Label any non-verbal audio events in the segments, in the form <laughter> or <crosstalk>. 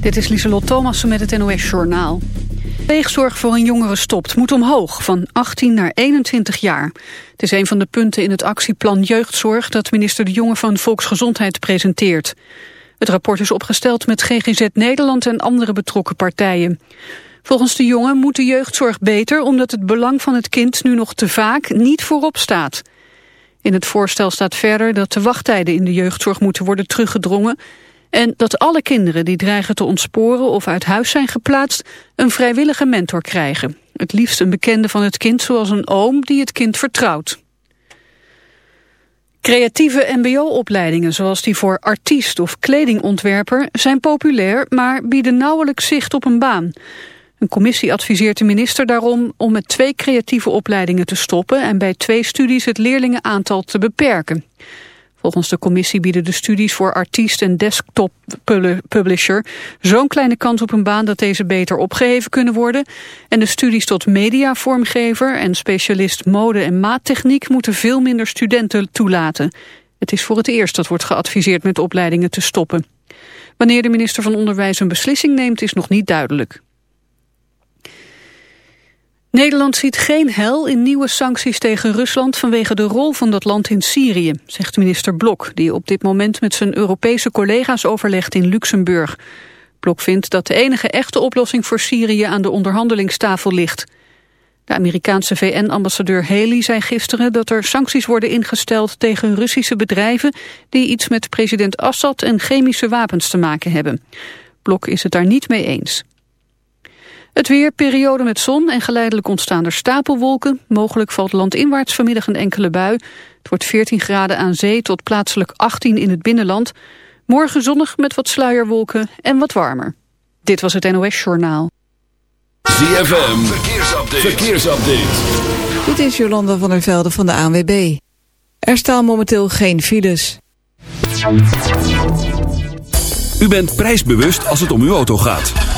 Dit is Lieselot Thomassen met het NOS-journaal. Pleegzorg voor een jongere stopt moet omhoog, van 18 naar 21 jaar. Het is een van de punten in het actieplan Jeugdzorg... dat minister De Jonge van Volksgezondheid presenteert. Het rapport is opgesteld met GGZ Nederland en andere betrokken partijen. Volgens De Jonge moet de jeugdzorg beter... omdat het belang van het kind nu nog te vaak niet voorop staat. In het voorstel staat verder dat de wachttijden in de jeugdzorg moeten worden teruggedrongen en dat alle kinderen die dreigen te ontsporen of uit huis zijn geplaatst een vrijwillige mentor krijgen. Het liefst een bekende van het kind zoals een oom die het kind vertrouwt. Creatieve mbo-opleidingen zoals die voor artiest of kledingontwerper zijn populair, maar bieden nauwelijks zicht op een baan. Een commissie adviseert de minister daarom om met twee creatieve opleidingen te stoppen en bij twee studies het leerlingenaantal te beperken. Volgens de commissie bieden de studies voor artiest en desktop publisher zo'n kleine kans op een baan dat deze beter opgeheven kunnen worden. En de studies tot mediavormgever en specialist mode- en maattechniek moeten veel minder studenten toelaten. Het is voor het eerst dat wordt geadviseerd met opleidingen te stoppen. Wanneer de minister van Onderwijs een beslissing neemt is nog niet duidelijk. Nederland ziet geen hel in nieuwe sancties tegen Rusland vanwege de rol van dat land in Syrië, zegt minister Blok, die op dit moment met zijn Europese collega's overlegt in Luxemburg. Blok vindt dat de enige echte oplossing voor Syrië aan de onderhandelingstafel ligt. De Amerikaanse VN-ambassadeur Haley zei gisteren dat er sancties worden ingesteld tegen Russische bedrijven die iets met president Assad en chemische wapens te maken hebben. Blok is het daar niet mee eens. Het weer, periode met zon en geleidelijk ontstaan er stapelwolken. Mogelijk valt landinwaarts vanmiddag een enkele bui. Het wordt 14 graden aan zee tot plaatselijk 18 in het binnenland. Morgen zonnig met wat sluierwolken en wat warmer. Dit was het NOS Journaal. ZFM, verkeersupdate. verkeersupdate. Dit is Jolanda van der Velde van de ANWB. Er staan momenteel geen files. U bent prijsbewust als het om uw auto gaat.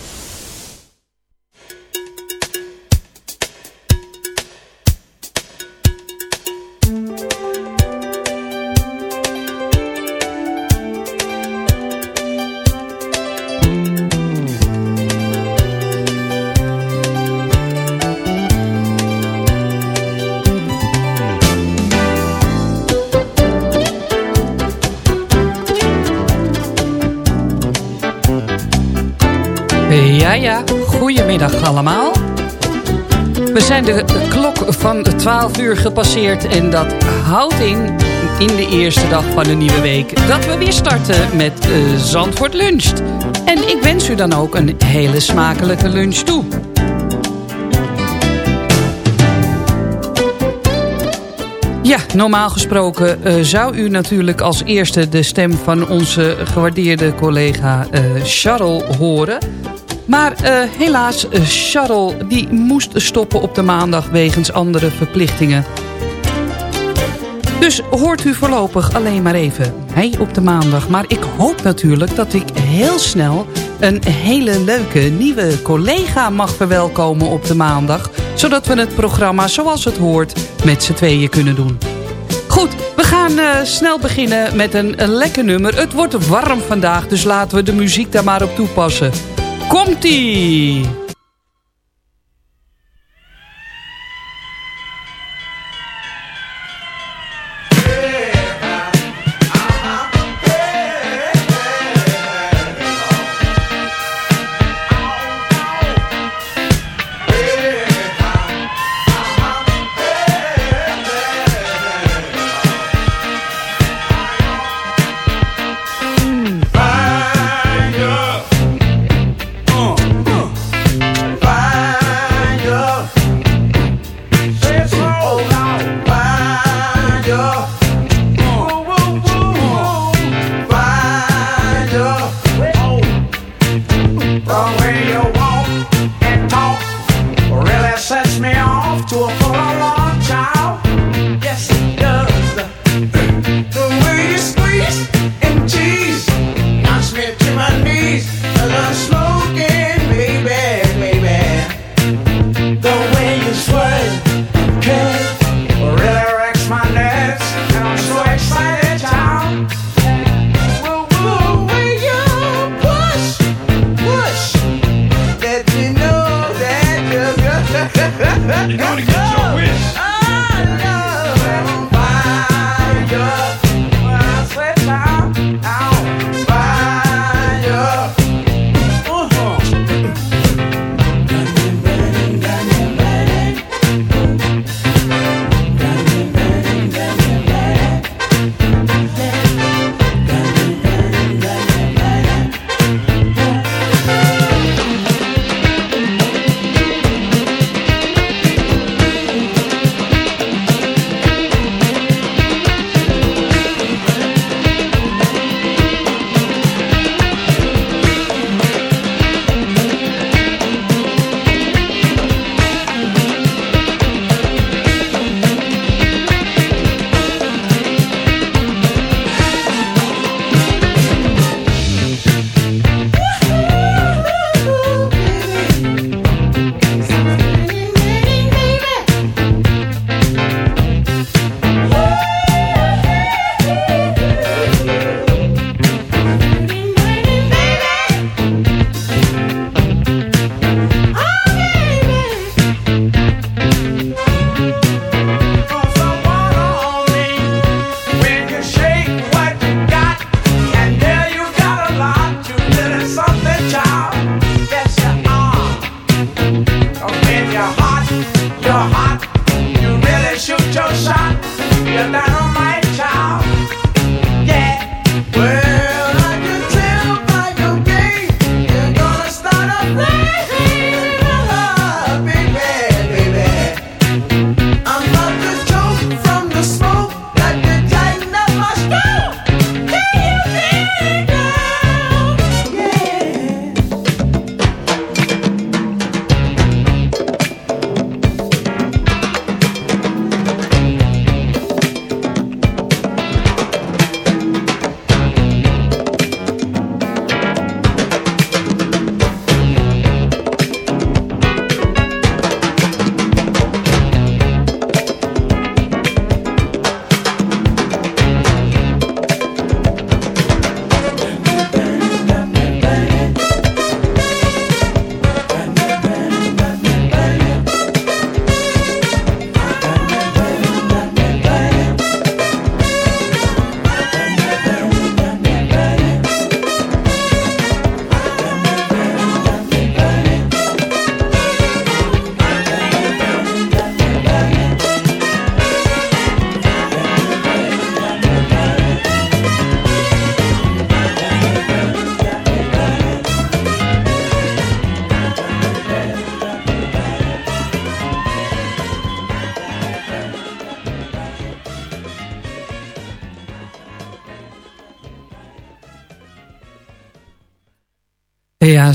We zijn de klok van 12 uur gepasseerd en dat houdt in, in de eerste dag van de nieuwe week, dat we weer starten met eh, Zandvoort Luncht. En ik wens u dan ook een hele smakelijke lunch toe. Ja, normaal gesproken eh, zou u natuurlijk als eerste de stem van onze gewaardeerde collega eh Charles horen. Maar eh, helaas, eh, Charles die moest stoppen op de maandag wegens andere verplichtingen. Dus hoort u voorlopig alleen maar even mij op de maandag. Maar ik hoop natuurlijk dat ik heel snel een hele leuke nieuwe collega mag verwelkomen op de maandag. Zodat we het programma zoals het hoort met z'n tweeën kunnen doen. Goed, we gaan uh, snel beginnen met een lekker nummer. Het wordt warm vandaag, dus laten we de muziek daar maar op toepassen. Komt-ie!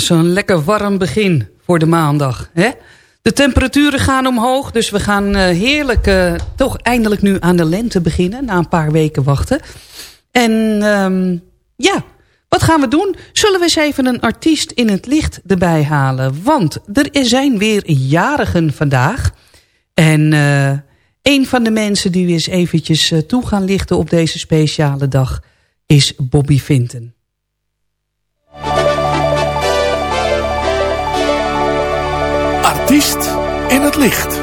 Zo'n lekker warm begin voor de maandag. Hè? De temperaturen gaan omhoog, dus we gaan uh, heerlijk uh, toch eindelijk nu aan de lente beginnen. Na een paar weken wachten. En um, ja, wat gaan we doen? Zullen we eens even een artiest in het licht erbij halen? Want er zijn weer jarigen vandaag. En uh, een van de mensen die we eens eventjes toe gaan lichten op deze speciale dag is Bobby Vinton. Artiest in het licht.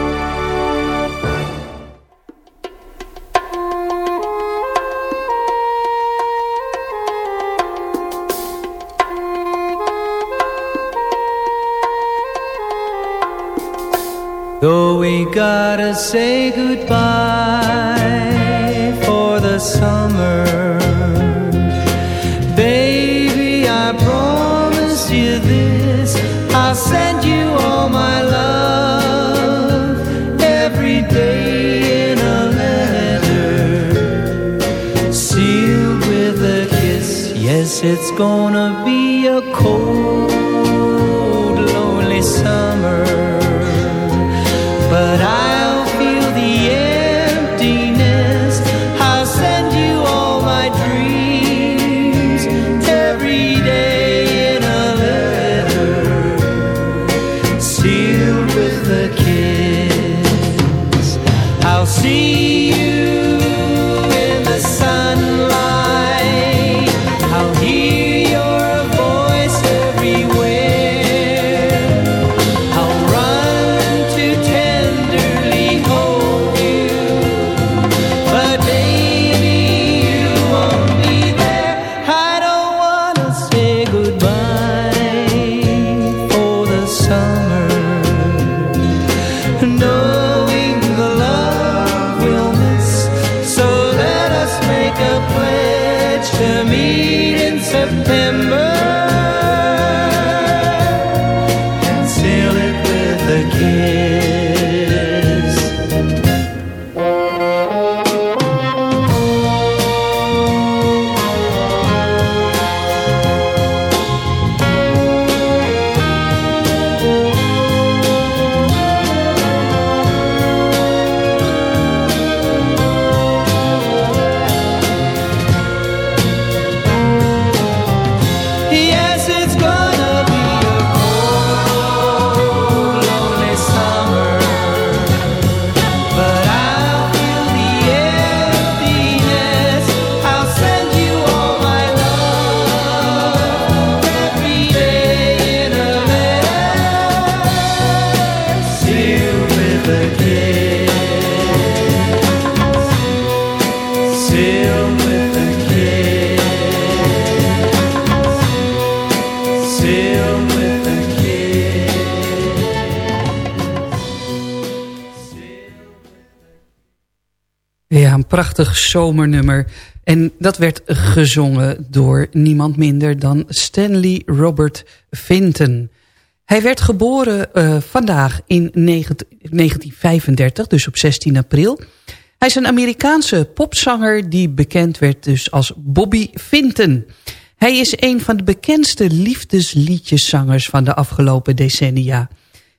Though we gotta say goodbye for the summer it's gonna be a cold, lonely summer Ja, een prachtig zomernummer. En dat werd gezongen door niemand minder dan Stanley Robert Vinton. Hij werd geboren uh, vandaag in 1935, dus op 16 april. Hij is een Amerikaanse popzanger die bekend werd dus als Bobby Vinton. Hij is een van de bekendste liefdesliedjeszangers van de afgelopen decennia.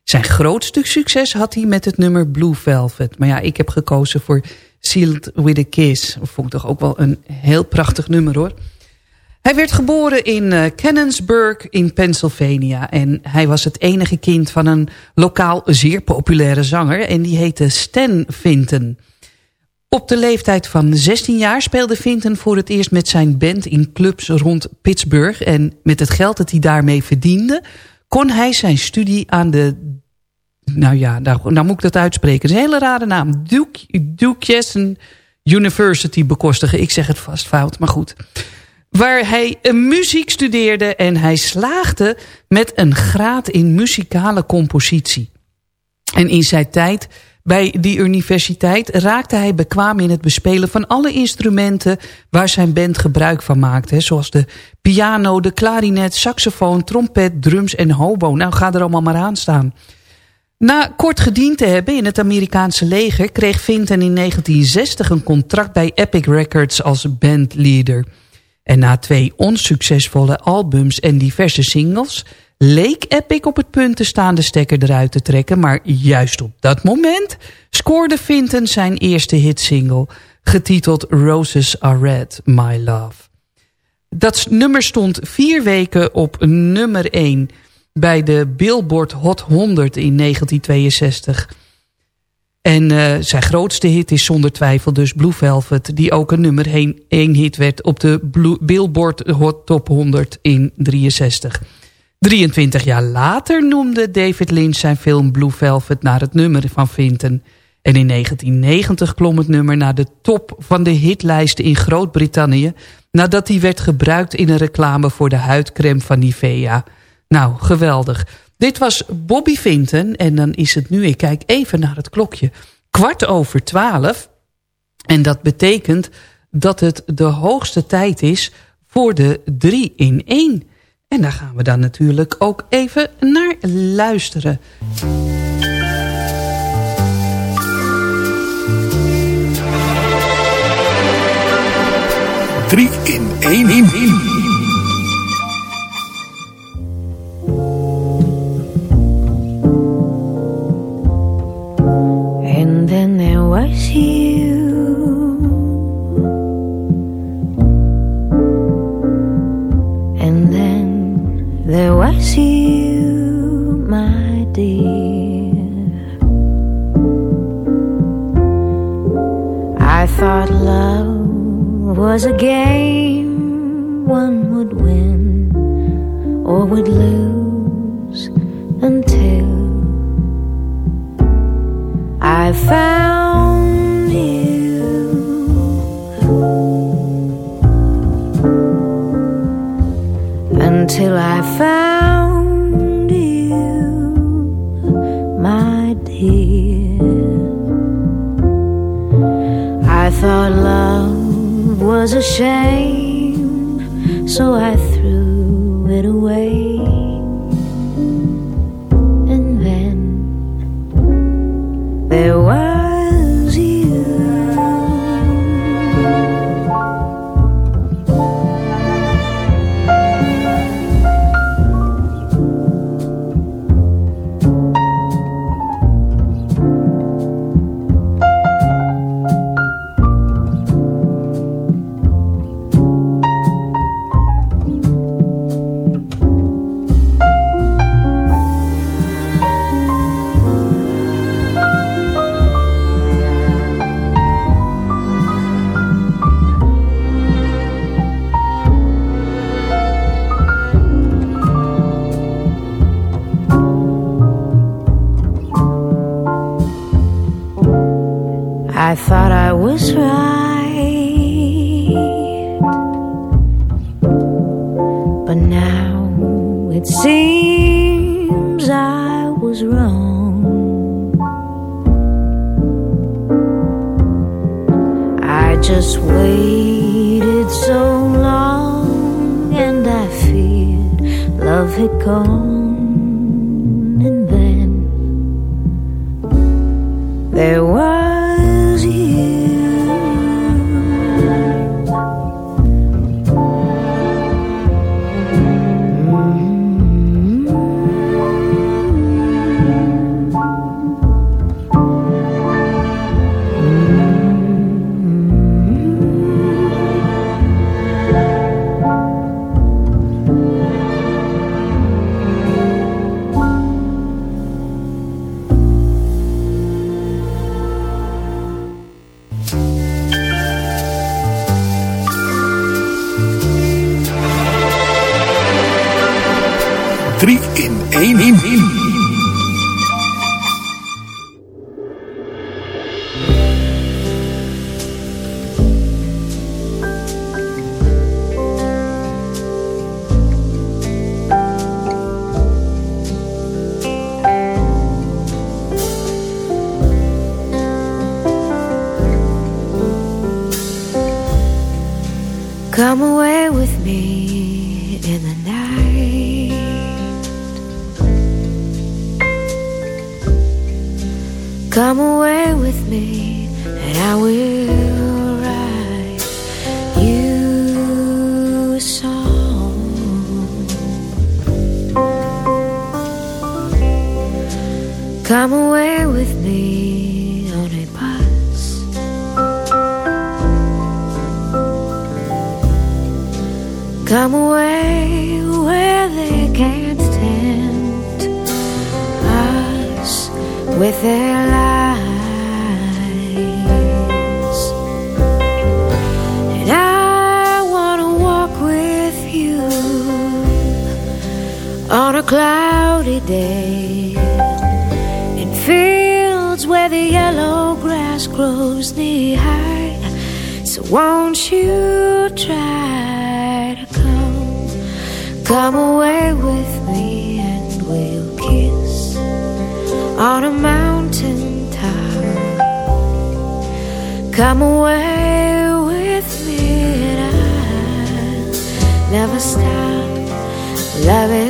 Zijn grootste succes had hij met het nummer Blue Velvet. Maar ja, ik heb gekozen voor Sealed with a Kiss. Vond ik toch ook wel een heel prachtig nummer hoor. Hij werd geboren in uh, Cannonsburg in Pennsylvania. En hij was het enige kind van een lokaal zeer populaire zanger. En die heette Stan Vinton. Op de leeftijd van 16 jaar speelde Vinton voor het eerst met zijn band in clubs rond Pittsburgh. En met het geld dat hij daarmee verdiende, kon hij zijn studie aan de... Nou ja, nou, nou moet ik dat uitspreken. Het is een hele rare naam. Duke, Duke University bekostigen. Ik zeg het vast fout, maar goed. Waar hij muziek studeerde en hij slaagde met een graad in muzikale compositie. En in zijn tijd bij die universiteit raakte hij bekwaam in het bespelen van alle instrumenten waar zijn band gebruik van maakte. Zoals de piano, de klarinet, saxofoon, trompet, drums en hobo. Nou, ga er allemaal maar aan staan. Na kort gediend te hebben in het Amerikaanse leger... kreeg Vinton in 1960 een contract bij Epic Records als bandleader. En na twee onsuccesvolle albums en diverse singles... leek Epic op het punt te staan de stekker eruit te trekken... maar juist op dat moment scoorde Vinton zijn eerste hitsingle... getiteld Roses Are Red, My Love. Dat nummer stond vier weken op nummer 1 bij de Billboard Hot 100 in 1962... En uh, zijn grootste hit is zonder twijfel dus Blue Velvet... die ook een nummer 1 hit werd op de Billboard Hot Top 100 in 63. 23 jaar later noemde David Lynch zijn film Blue Velvet naar het nummer van Vinton. En in 1990 klom het nummer naar de top van de hitlijsten in Groot-Brittannië... nadat hij werd gebruikt in een reclame voor de huidcreme van Nivea. Nou, geweldig. Dit was Bobby Vinton en dan is het nu, ik kijk even naar het klokje, kwart over twaalf. En dat betekent dat het de hoogste tijd is voor de 3 in 1. En daar gaan we dan natuurlijk ook even naar luisteren. Drie in één in één. There was you, my dear. I thought love was a game one would win or would lose until I found Until I found Come away with me and I'll never stop loving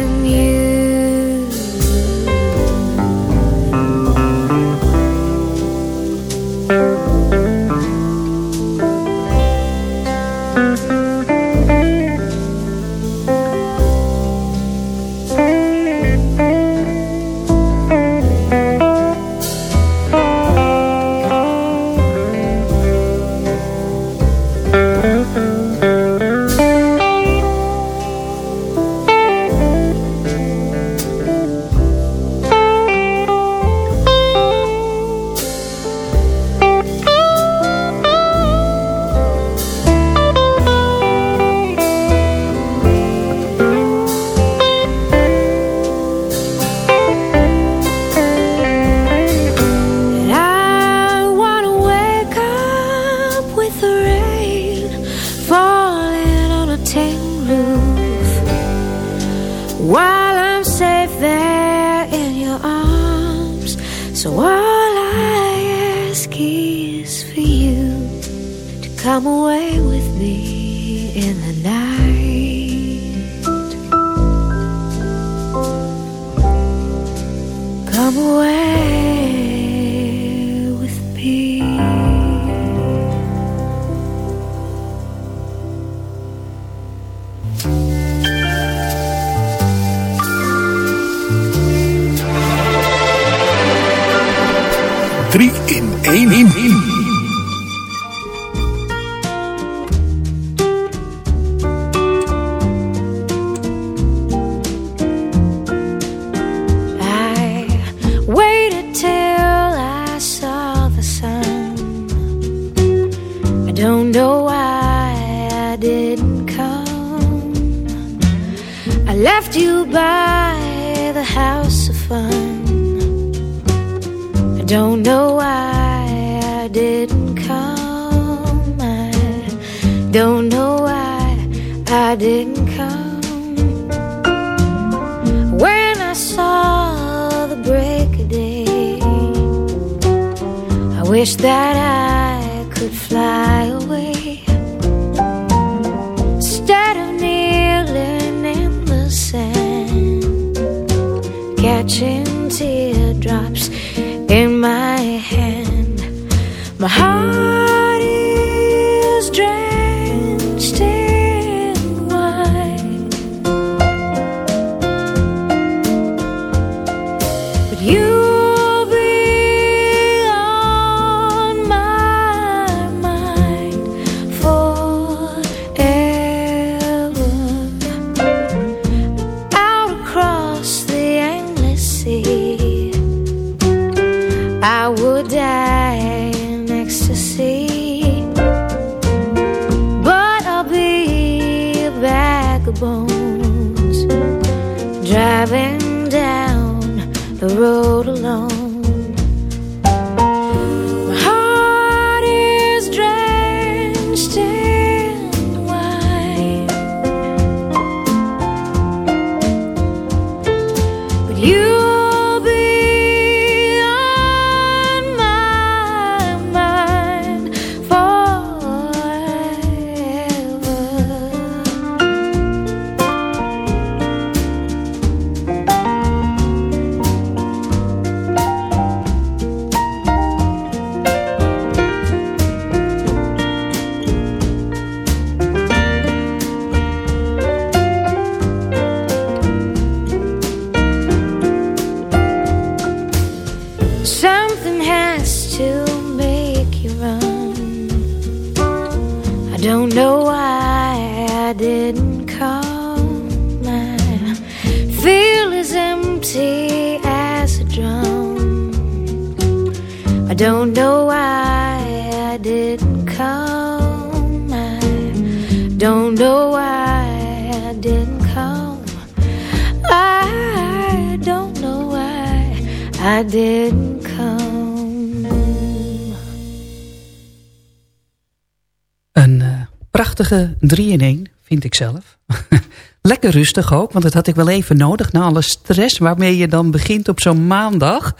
prachtige 3 in 1, vind ik zelf. <laughs> Lekker rustig ook, want dat had ik wel even nodig... na alle stress waarmee je dan begint op zo'n maandag.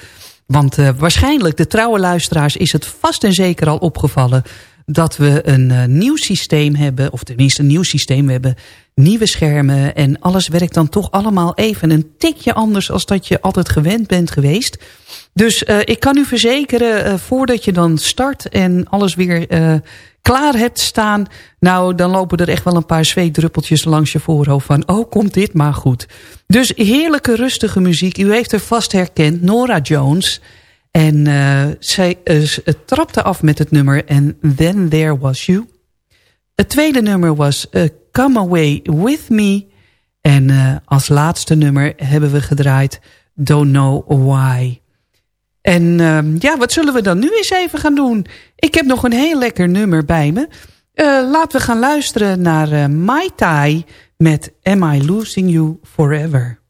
Want eh, waarschijnlijk, de trouwe luisteraars... is het vast en zeker al opgevallen... dat we een eh, nieuw systeem hebben... of tenminste een nieuw systeem, hebben nieuwe schermen... en alles werkt dan toch allemaal even een tikje anders... als dat je altijd gewend bent geweest... Dus uh, ik kan u verzekeren, uh, voordat je dan start en alles weer uh, klaar hebt staan... nou, dan lopen er echt wel een paar zweetdruppeltjes langs je voorhoofd van... oh, komt dit maar goed. Dus heerlijke, rustige muziek. U heeft er vast herkend, Nora Jones. En zij trapte af met het nummer And Then There Was You. Het tweede nummer was Come Away With Me. En als laatste nummer hebben we gedraaid Don't Know Why... En uh, ja, wat zullen we dan nu eens even gaan doen? Ik heb nog een heel lekker nummer bij me. Uh, laten we gaan luisteren naar uh, Mai Tai met Am I Losing You Forever?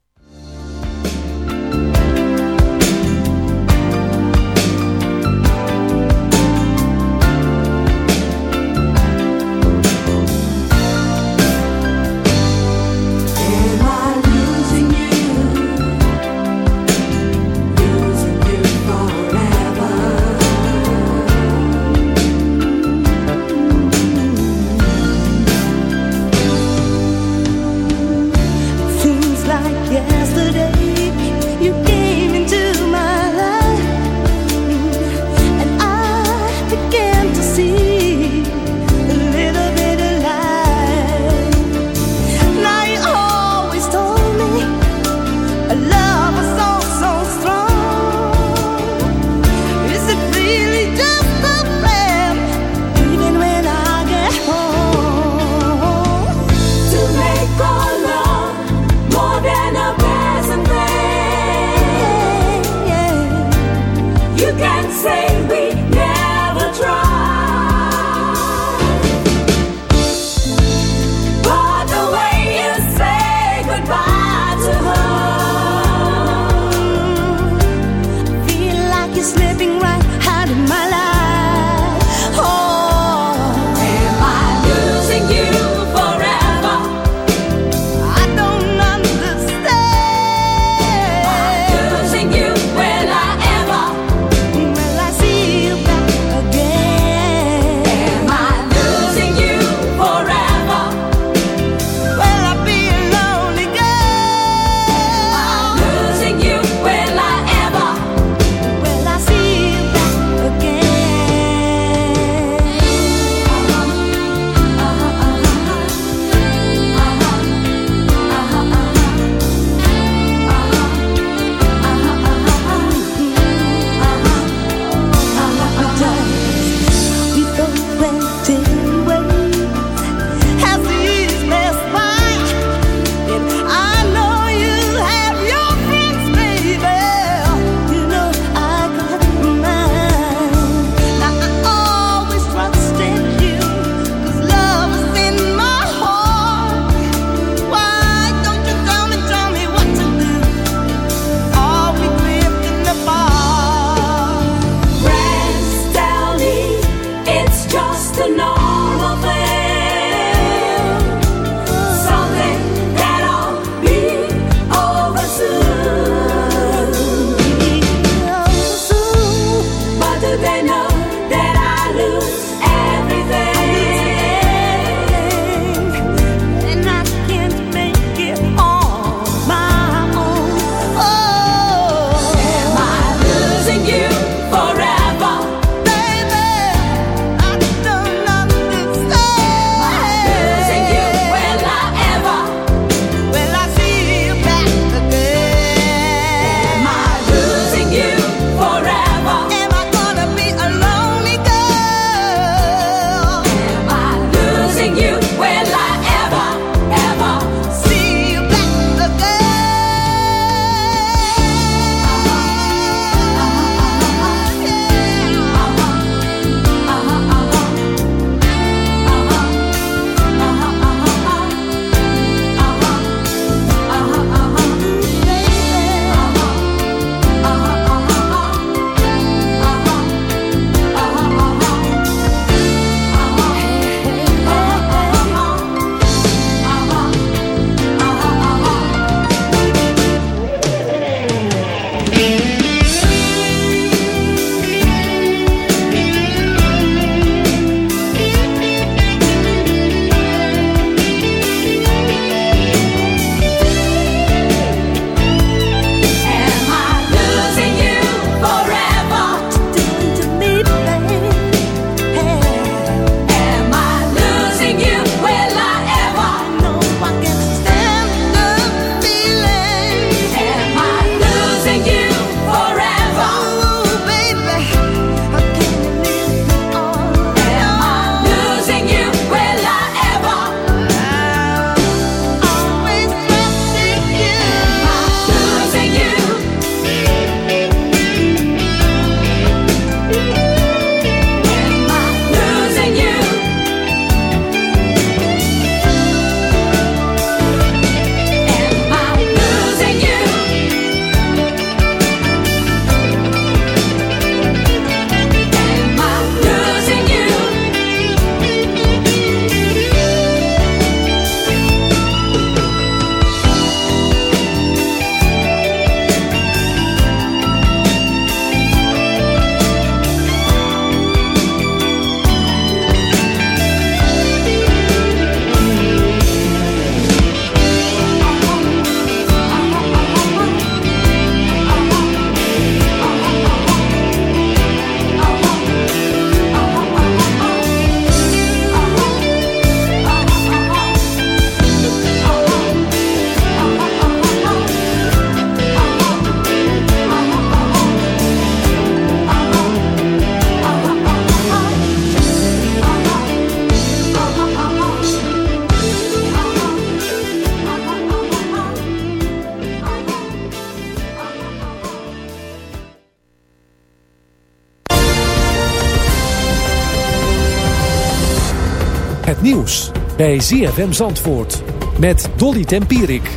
Bij ZFM Zandvoort met Dolly Tempierik.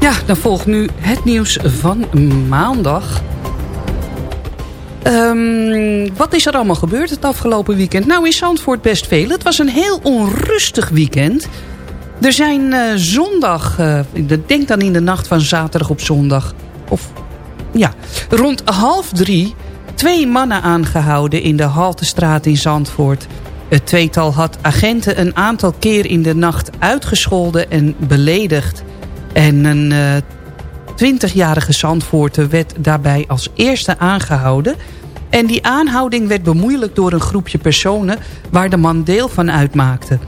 Ja, dan volgt nu het nieuws van maandag. Ehm, wat is er allemaal gebeurd het afgelopen weekend? Nou, in Zandvoort best veel. Het was een heel onrustig weekend. Er zijn eh, zondag, uh, denk dan in de nacht van zaterdag op zondag... of ja, rond half drie twee mannen aangehouden in de Haltestraat in Zandvoort. Het tweetal had agenten een aantal keer in de nacht uitgescholden en beledigd. En een uh, 20-jarige Zandvoorter werd daarbij als eerste aangehouden... En die aanhouding werd bemoeilijkt door een groepje personen... waar de man deel van uitmaakte.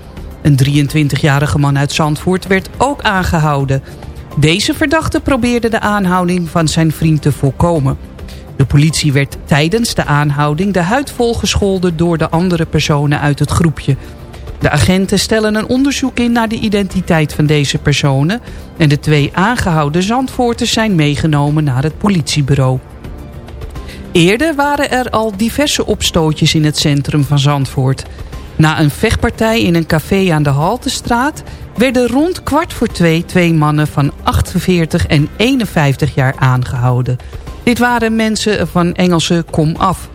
Een 23-jarige man uit Zandvoort werd ook aangehouden. Deze verdachte probeerde de aanhouding van zijn vriend te voorkomen. De politie werd tijdens de aanhouding de huid volgescholden... door de andere personen uit het groepje... De agenten stellen een onderzoek in naar de identiteit van deze personen... en de twee aangehouden Zandvoorters zijn meegenomen naar het politiebureau. Eerder waren er al diverse opstootjes in het centrum van Zandvoort. Na een vechtpartij in een café aan de Haltestraat... werden rond kwart voor twee twee mannen van 48 en 51 jaar aangehouden. Dit waren mensen van Engelse kom af.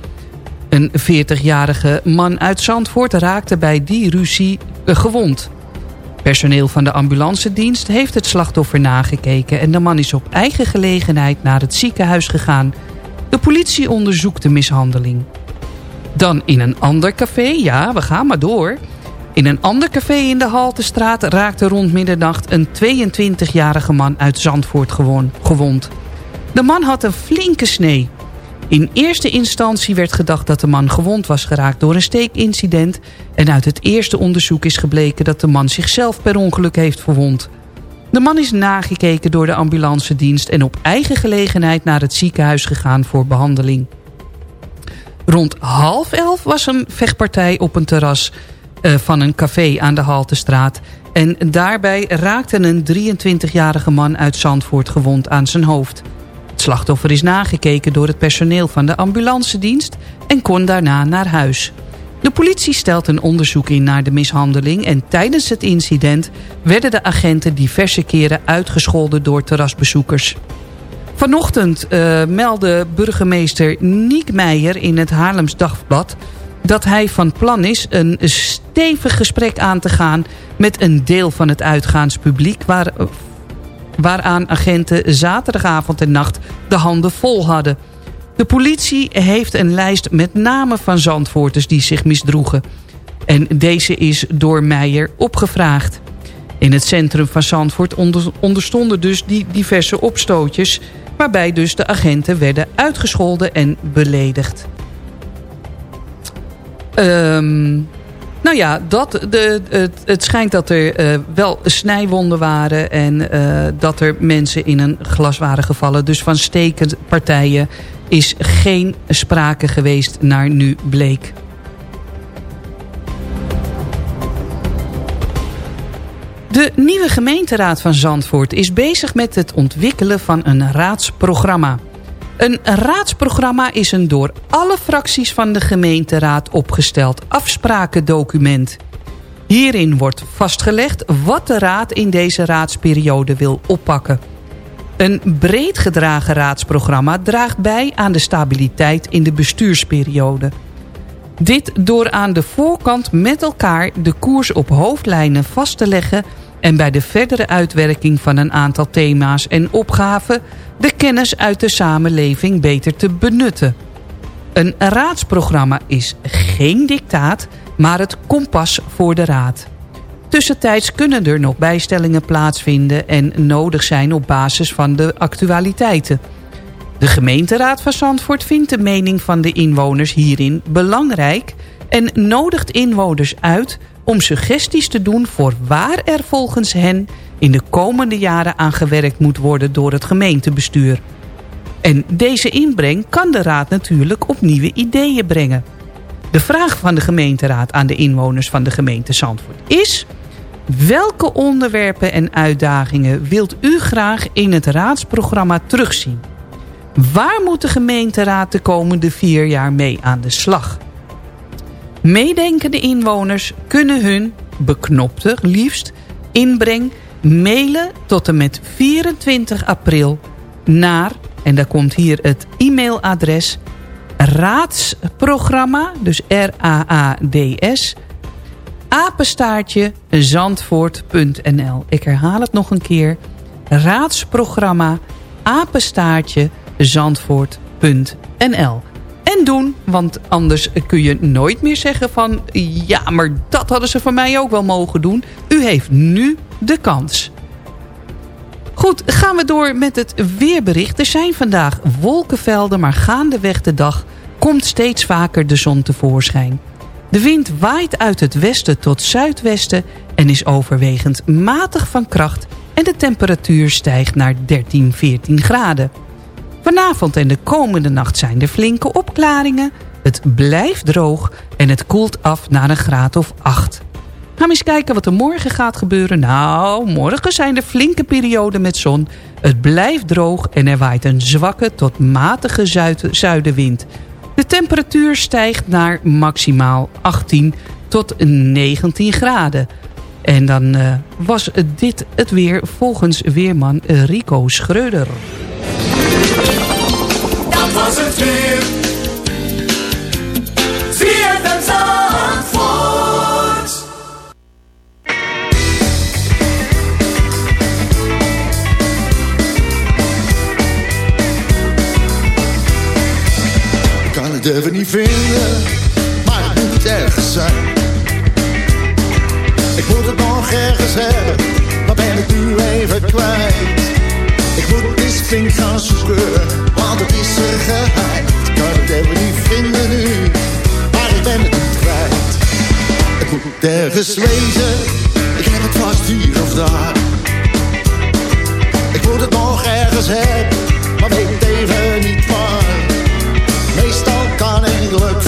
Een 40-jarige man uit Zandvoort raakte bij die ruzie gewond. Personeel van de ambulancedienst heeft het slachtoffer nagekeken... en de man is op eigen gelegenheid naar het ziekenhuis gegaan. De politie onderzoekt de mishandeling. Dan in een ander café, ja, we gaan maar door... In een ander café in de Haltestraat raakte rond middernacht... een 22-jarige man uit Zandvoort gewond. De man had een flinke snee. In eerste instantie werd gedacht dat de man gewond was geraakt door een steekincident... en uit het eerste onderzoek is gebleken dat de man zichzelf per ongeluk heeft verwond. De man is nagekeken door de ambulancedienst en op eigen gelegenheid naar het ziekenhuis gegaan voor behandeling. Rond half elf was een vechtpartij op een terras uh, van een café aan de Haltestraat. En daarbij raakte een 23-jarige man uit Zandvoort gewond aan zijn hoofd. Het slachtoffer is nagekeken door het personeel van de ambulancedienst en kon daarna naar huis. De politie stelt een onderzoek in naar de mishandeling... en tijdens het incident werden de agenten diverse keren uitgescholden door terrasbezoekers. Vanochtend uh, meldde burgemeester Niek Meijer in het Haarlems Dagblad... dat hij van plan is een stevig gesprek aan te gaan... met een deel van het uitgaanspubliek... Waar, waaraan agenten zaterdagavond en nacht de handen vol hadden... De politie heeft een lijst met namen van Zandvoorters die zich misdroegen. En deze is door Meijer opgevraagd. In het centrum van Zandvoort onderstonden dus die diverse opstootjes... waarbij dus de agenten werden uitgescholden en beledigd. Um, nou ja, dat, de, het, het schijnt dat er uh, wel snijwonden waren... en uh, dat er mensen in een glas waren gevallen. Dus van stekenpartijen is geen sprake geweest naar nu bleek. De nieuwe gemeenteraad van Zandvoort is bezig met het ontwikkelen van een raadsprogramma. Een raadsprogramma is een door alle fracties van de gemeenteraad opgesteld afsprakendocument. Hierin wordt vastgelegd wat de raad in deze raadsperiode wil oppakken. Een breed gedragen raadsprogramma draagt bij aan de stabiliteit in de bestuursperiode. Dit door aan de voorkant met elkaar de koers op hoofdlijnen vast te leggen... en bij de verdere uitwerking van een aantal thema's en opgaven... de kennis uit de samenleving beter te benutten. Een raadsprogramma is geen dictaat, maar het kompas voor de raad. Tussentijds kunnen er nog bijstellingen plaatsvinden en nodig zijn op basis van de actualiteiten. De gemeenteraad van Zandvoort vindt de mening van de inwoners hierin belangrijk... en nodigt inwoners uit om suggesties te doen voor waar er volgens hen... in de komende jaren aan gewerkt moet worden door het gemeentebestuur. En deze inbreng kan de raad natuurlijk op nieuwe ideeën brengen. De vraag van de gemeenteraad aan de inwoners van de gemeente Zandvoort is... Welke onderwerpen en uitdagingen wilt u graag in het raadsprogramma terugzien? Waar moet de gemeenteraad de komende vier jaar mee aan de slag? Meedenkende inwoners kunnen hun, beknopte liefst, inbreng mailen tot en met 24 april naar, en daar komt hier het e-mailadres, raadsprogramma, dus R-A-A-D-S, apenstaartje zandvoort.nl. Ik herhaal het nog een keer. Raadsprogramma apenstaartje zandvoort.nl. En doen, want anders kun je nooit meer zeggen van... ja, maar dat hadden ze van mij ook wel mogen doen. U heeft nu de kans. Goed, gaan we door met het weerbericht. Er zijn vandaag wolkenvelden, maar gaandeweg de dag komt steeds vaker de zon tevoorschijn. De wind waait uit het westen tot zuidwesten en is overwegend matig van kracht... en de temperatuur stijgt naar 13, 14 graden. Vanavond en de komende nacht zijn er flinke opklaringen. Het blijft droog en het koelt af naar een graad of 8. Gaan we eens kijken wat er morgen gaat gebeuren. Nou, morgen zijn er flinke perioden met zon. Het blijft droog en er waait een zwakke tot matige zuidenwind. De temperatuur stijgt naar maximaal 18 tot 19 graden. En dan uh, was dit het weer volgens weerman Rico Schreuder. Dat was het weer. Zie het Zandvoort. Ik kan het even niet vinden, maar het moet ergens zijn. Ik moet het nog ergens hebben, maar ben ik nu even kwijt. Ik moet flink gaan zoeken, want het is geheim. Ik kan het even niet vinden nu, maar ik ben het niet kwijt. Het moet ergens wezen, ik heb het vast hier of daar. Ik moet het nog ergens hebben, maar weet even niet waar. Meestal kan ik leuk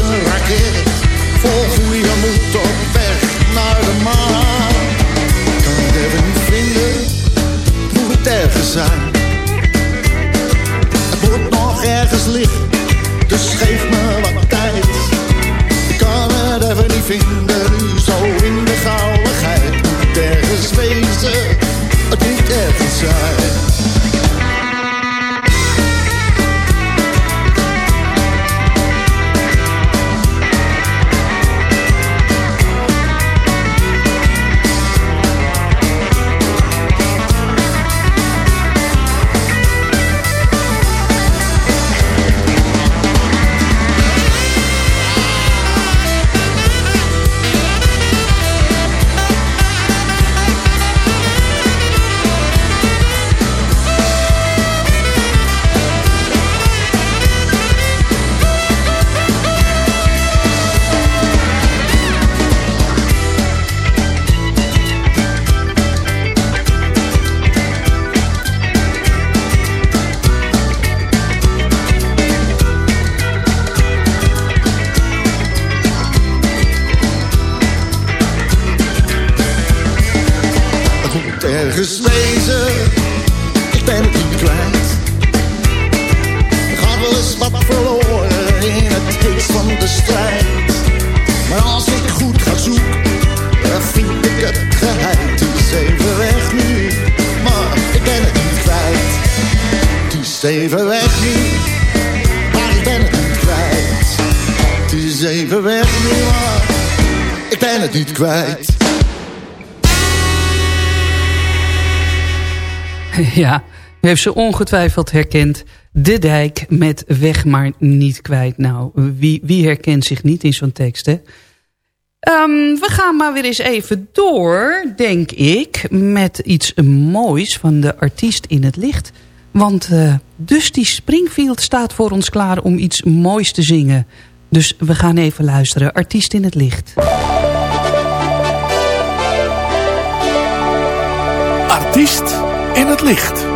een raket. Vol goede moed op weg naar de maan. Kan het even niet vinden, moet het ergens zijn. Heeft ze ongetwijfeld herkend. De dijk met weg maar niet kwijt. Nou, wie, wie herkent zich niet in zo'n tekst, hè? Ehm, we gaan maar weer eens even door, denk ik, met iets moois van de artiest in het licht. Want uh, Dusty Springfield staat voor ons klaar om iets moois te zingen. Dus we gaan even luisteren. Artiest in het licht. Artiest in het licht.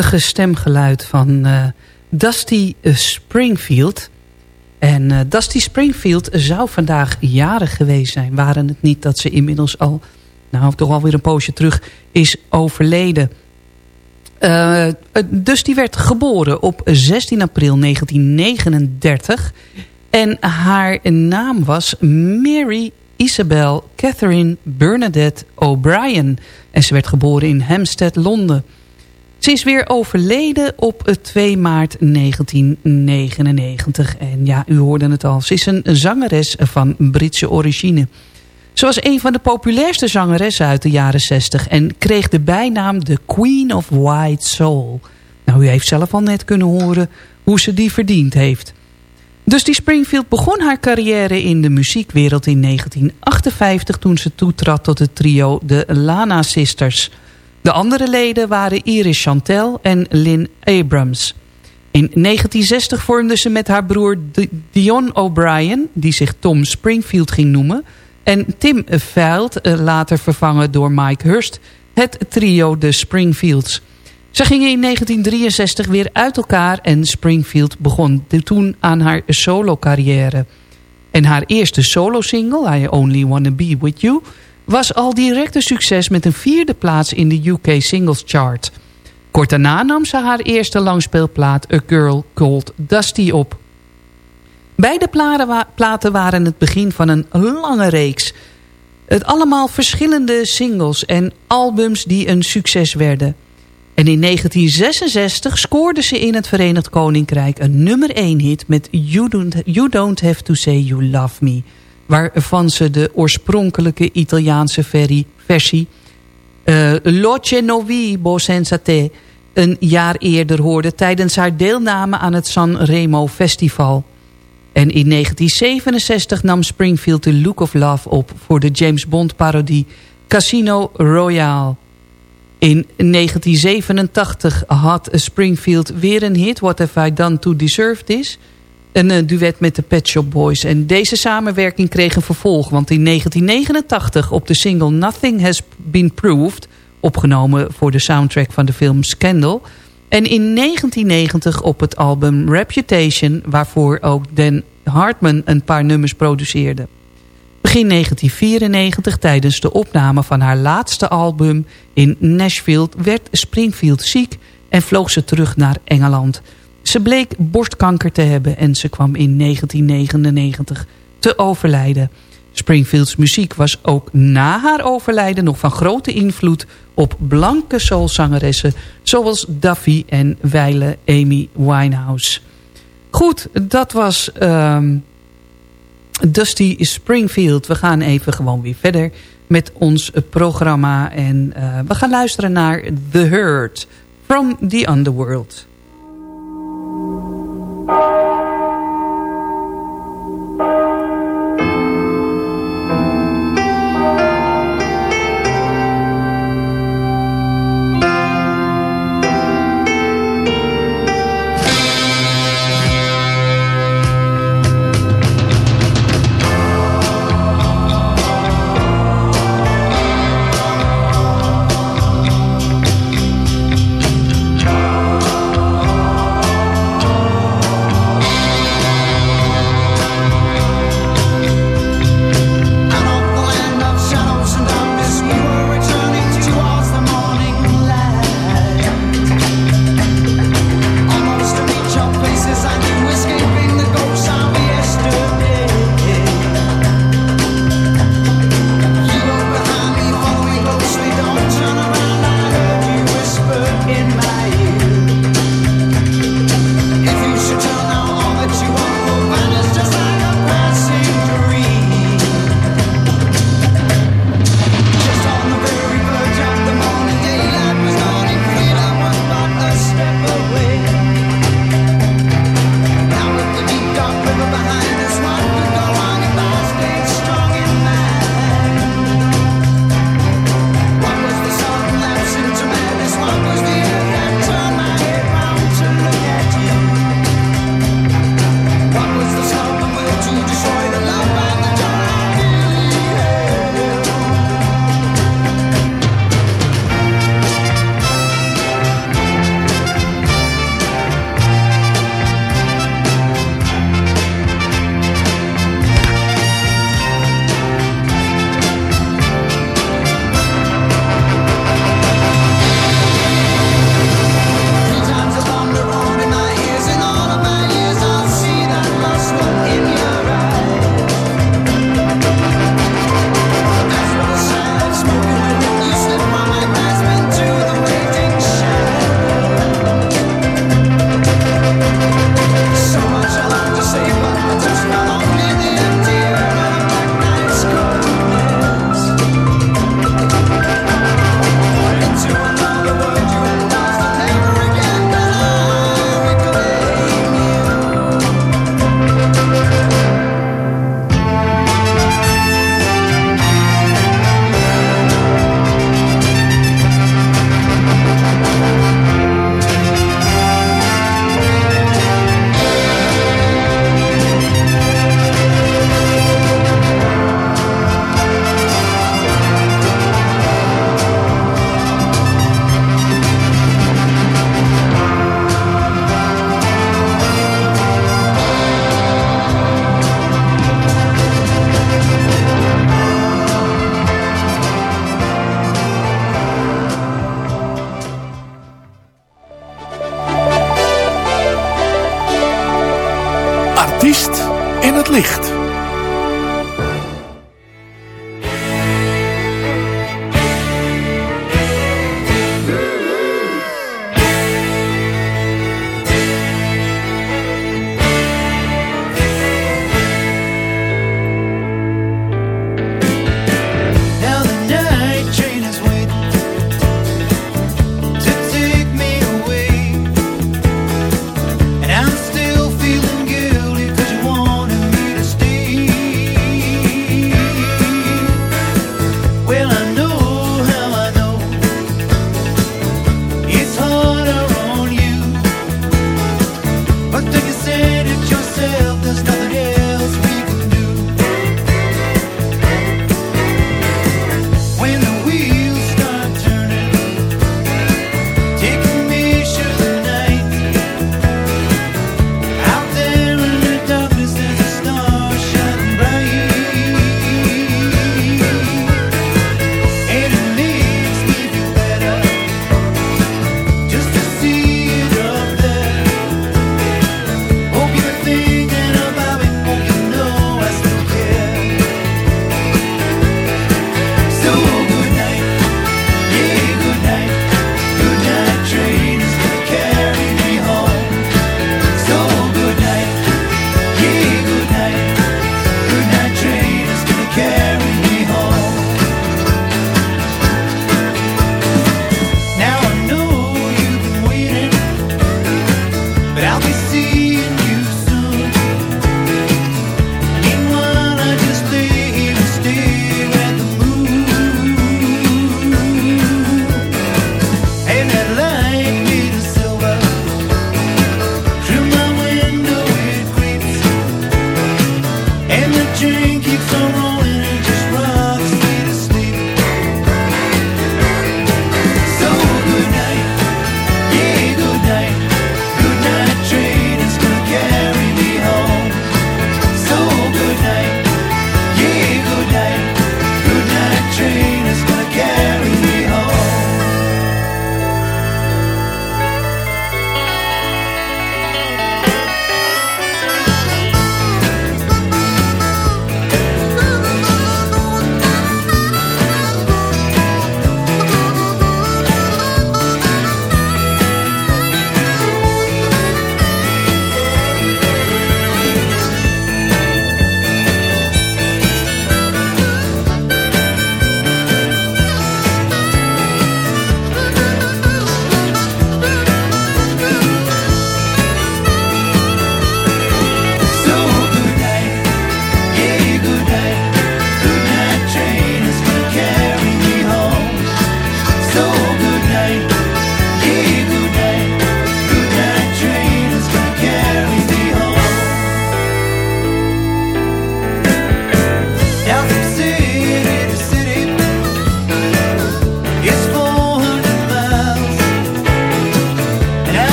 Prachtige stemgeluid van eh, Dusty Springfield. En eh, Dusty Springfield zou vandaag jarig geweest zijn. Waren het niet dat ze inmiddels al, nou toch alweer een poosje terug, is overleden. Eh, Dusty werd geboren op 16 april 1939. En haar naam was Mary Isabel Catherine Bernadette O'Brien. En ze werd geboren in Hampstead, Londen. Ze is weer overleden op 2 maart 1999. En ja, u hoorde het al. Ze is een zangeres van Britse origine. Ze was een van de populairste zangeressen uit de jaren 60... en kreeg de bijnaam de Queen of White Soul. Nou, u heeft zelf al net kunnen horen hoe ze die verdiend heeft. Dus die Springfield begon haar carrière in de muziekwereld in 1958... toen ze toetrad tot het trio de Lana Sisters... De andere leden waren Iris Chantel en Lynn Abrams. In 1960 vormde ze met haar broer Dion O'Brien... die zich Tom Springfield ging noemen... en Tim Veild, later vervangen door Mike Hurst... het trio de Springfields. Ze gingen in 1963 weer uit elkaar... en Springfield begon toen aan haar solo-carrière. En haar eerste solo-single, I Only Wanna Be With You was al direct een succes met een vierde plaats in de UK Singles Chart. Kort daarna nam ze haar eerste langspeelplaat A Girl Called Dusty op. Beide platen waren het begin van een lange reeks. Het allemaal verschillende singles en albums die een succes werden. En in 1966 scoorde ze in het Verenigd Koninkrijk een nummer 1 hit met You Don't, you Don't Have To Say You Love Me waarvan ze de oorspronkelijke Italiaanse versie uh, Loce Novibo Senza Te een jaar eerder hoorde tijdens haar deelname aan het Sanremo Festival. En in 1967 nam Springfield The Look of Love op voor de James Bond parodie Casino Royale. In 1987 had Springfield weer een hit, What Have I Done To Deserve This een uh, duet met de Pet Shop Boys. En deze samenwerking kreeg een vervolg. Want in 1989 op de single Nothing Has Been Proved... opgenomen voor de soundtrack van de film Scandal... en in 1990 op het album Reputation... waarvoor ook Dan Hartman een paar nummers produceerde. Begin 1994, tijdens de opname van haar laatste album in Nashville... werd Springfield ziek en vloog ze terug naar Engeland... Ze bleek borstkanker te hebben en ze kwam in 1999 te overlijden. Springfields muziek was ook na haar overlijden nog van grote invloed op blanke soulzangeressen zoals Duffy en wijle Amy Winehouse. Goed, dat was ehm, Dusty Springfield. We gaan even gewoon weer verder met ons programma. En uh, we gaan luisteren naar The Hurt from the Underworld. Thank you.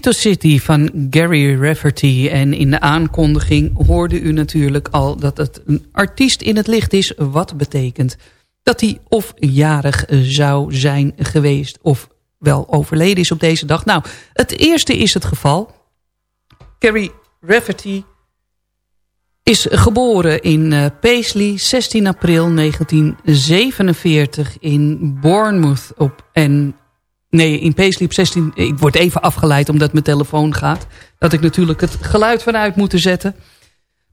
Ja, City van Gary Rafferty. En in de aankondiging hoorde u natuurlijk al dat het een artiest in het licht is. Wat betekent dat hij of jarig zou zijn geweest of wel overleden is op deze dag. Nou, het eerste is het geval. Gary Rafferty is geboren in uh, Paisley, 16 april 1947 in Bournemouth op en Nee, in Paisley op 16... Ik word even afgeleid omdat mijn telefoon gaat. Dat ik natuurlijk het geluid vanuit moet zetten.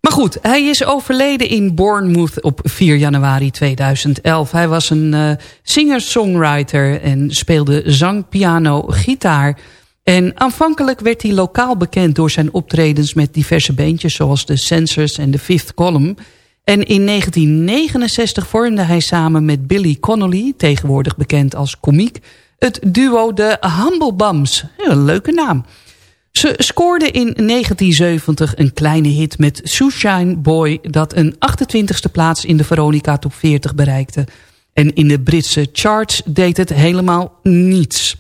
Maar goed, hij is overleden in Bournemouth op 4 januari 2011. Hij was een uh, singer-songwriter en speelde zang, piano, gitaar. En aanvankelijk werd hij lokaal bekend door zijn optredens met diverse bandjes... zoals de Censors en de Fifth Column... En in 1969 vormde hij samen met Billy Connolly, tegenwoordig bekend als komiek, het duo de Humble Bums. een leuke naam. Ze scoorde in 1970 een kleine hit met Sunshine Boy... dat een 28e plaats in de Veronica Top 40 bereikte. En in de Britse charts deed het helemaal niets.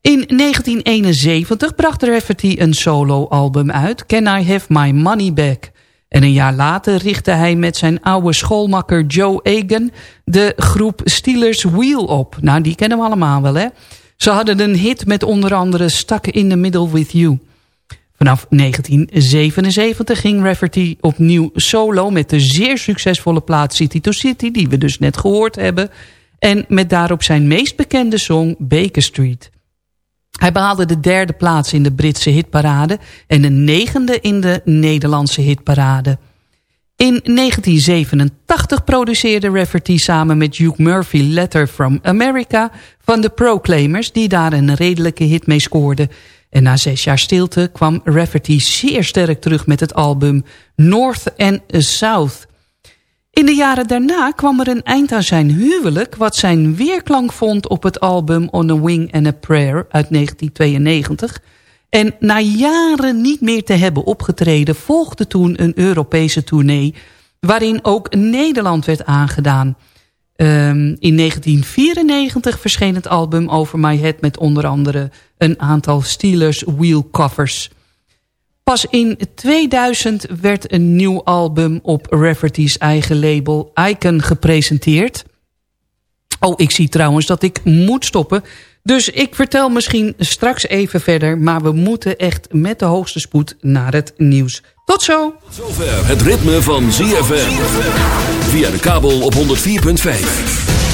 In 1971 bracht Rafferty een soloalbum uit... Can I Have My Money Back... En een jaar later richtte hij met zijn oude schoolmakker Joe Egan de groep Steelers Wheel op. Nou, die kennen we allemaal wel, hè? Ze hadden een hit met onder andere Stuck in the Middle with You. Vanaf 1977 ging Rafferty opnieuw solo met de zeer succesvolle plaat City to City... die we dus net gehoord hebben. En met daarop zijn meest bekende song Baker Street. Hij behaalde de derde plaats in de Britse hitparade en de negende in de Nederlandse hitparade. In 1987 produceerde Rafferty samen met Hugh Murphy Letter from America van de Proclaimers die daar een redelijke hit mee scoorde. En na zes jaar stilte kwam Rafferty zeer sterk terug met het album North and South. In de jaren daarna kwam er een eind aan zijn huwelijk... wat zijn weerklank vond op het album On a Wing and a Prayer uit 1992. En na jaren niet meer te hebben opgetreden... volgde toen een Europese tournee... waarin ook Nederland werd aangedaan. Um, in 1994 verscheen het album Over My Head... met onder andere een aantal Steelers wheel covers... Pas in 2000 werd een nieuw album op Rafferty's eigen label Icon gepresenteerd. Oh, ik zie trouwens dat ik moet stoppen. Dus ik vertel misschien straks even verder. Maar we moeten echt met de hoogste spoed naar het nieuws. Tot zo! Zover het ritme van ZFM. Via de kabel op 104.5.